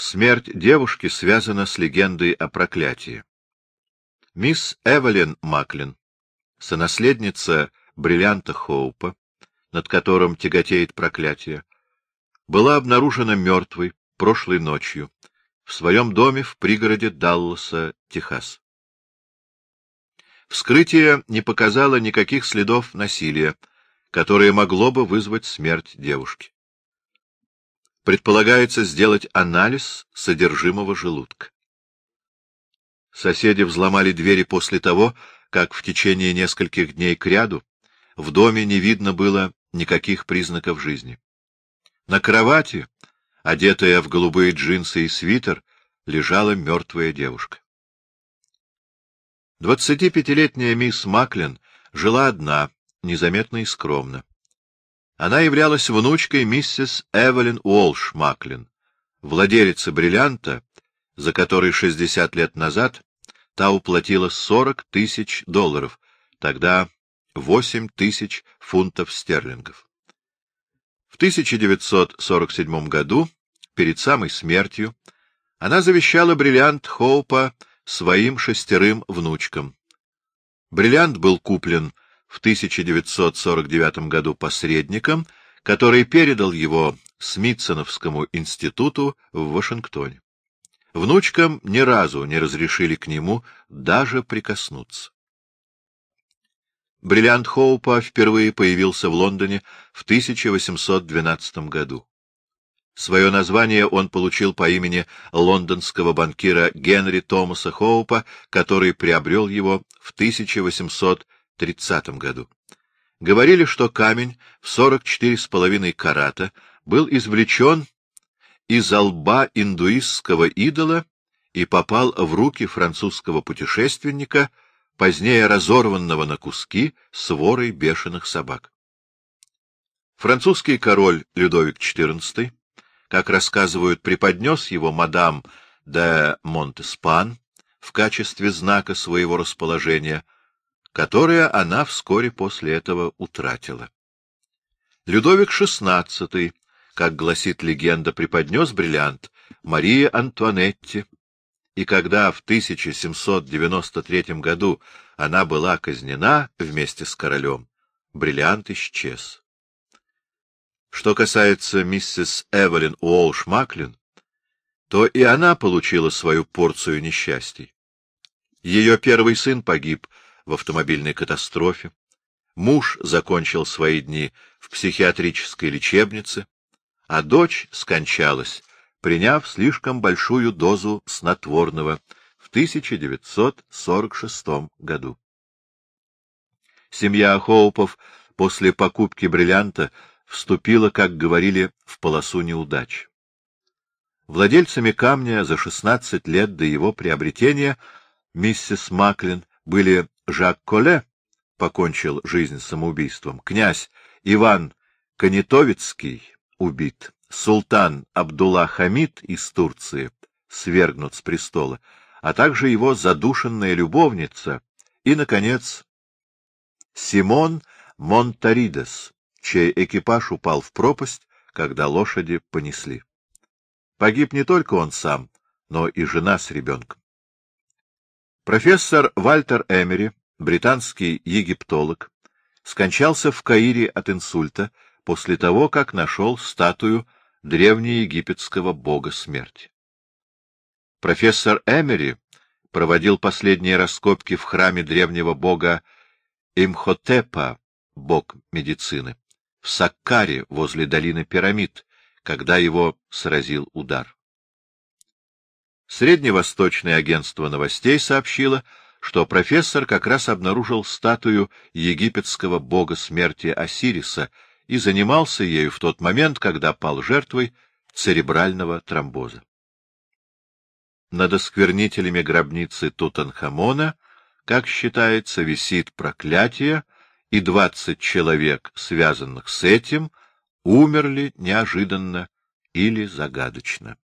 Смерть девушки связана с легендой о проклятии. Мисс Эвелин Маклин, сонаследница бриллианта Хоупа, над которым тяготеет проклятие, была обнаружена мертвой прошлой ночью в своем доме в пригороде Далласа, Техас. Вскрытие не показало никаких следов насилия, которое могло бы вызвать смерть девушки. Предполагается сделать анализ содержимого желудка. Соседи взломали двери после того, как в течение нескольких дней кряду в доме не видно было никаких признаков жизни. На кровати, одетая в голубые джинсы и свитер, лежала мертвая девушка. Двадцатипятилетняя мисс Маклин жила одна, незаметно и скромно. Она являлась внучкой миссис Эвелин Уолш Маклин, владелицы бриллианта, за который шестьдесят лет назад та уплатила сорок тысяч долларов, тогда восемь тысяч фунтов стерлингов. В 1947 году, перед самой смертью, она завещала бриллиант Хоупа своим шестерым внучкам. Бриллиант был куплен в 1949 году посредником, который передал его Смитсоновскому институту в Вашингтоне. Внучкам ни разу не разрешили к нему даже прикоснуться. Бриллиант Хоупа впервые появился в Лондоне в 1812 году. Свое название он получил по имени лондонского банкира Генри Томаса Хоупа, который приобрел его в 1830 году. Говорили, что камень в 44,5 карата был извлечен из лба индуистского идола и попал в руки французского путешественника, позднее разорванного на куски сворой бешеных собак. Французский король Людовик XIV, как рассказывают, преподнес его мадам де Монтеспан в качестве знака своего расположения, которое она вскоре после этого утратила. Людовик XVI как гласит легенда, преподнес бриллиант Марии Антуанетти, и когда в 1793 году она была казнена вместе с королем, бриллиант исчез. Что касается миссис Эвелин Уолш Маклин, то и она получила свою порцию несчастий. Ее первый сын погиб в автомобильной катастрофе, муж закончил свои дни в психиатрической лечебнице, а дочь скончалась, приняв слишком большую дозу снотворного в 1946 году. Семья Хоупов после покупки бриллианта вступила, как говорили, в полосу неудач. Владельцами камня за 16 лет до его приобретения миссис Маклин были Жак Коле, покончил жизнь самоубийством, князь Иван Конетовицкий, убит. Султан Абдулла Хамид из Турции свергнут с престола, а также его задушенная любовница и, наконец, Симон Монтаридес, чей экипаж упал в пропасть, когда лошади понесли. Погиб не только он сам, но и жена с ребенком. Профессор Вальтер Эмери, британский египтолог, скончался в Каире от инсульта после того, как нашел статую древнеегипетского бога смерти. Профессор Эмери проводил последние раскопки в храме древнего бога Имхотепа, бог медицины, в Саккаре возле долины пирамид, когда его сразил удар. Средневосточное агентство новостей сообщило, что профессор как раз обнаружил статую египетского бога смерти Осириса — и занимался ею в тот момент, когда пал жертвой церебрального тромбоза. Над осквернителями гробницы Тутанхамона, как считается, висит проклятие, и двадцать человек, связанных с этим, умерли неожиданно или загадочно.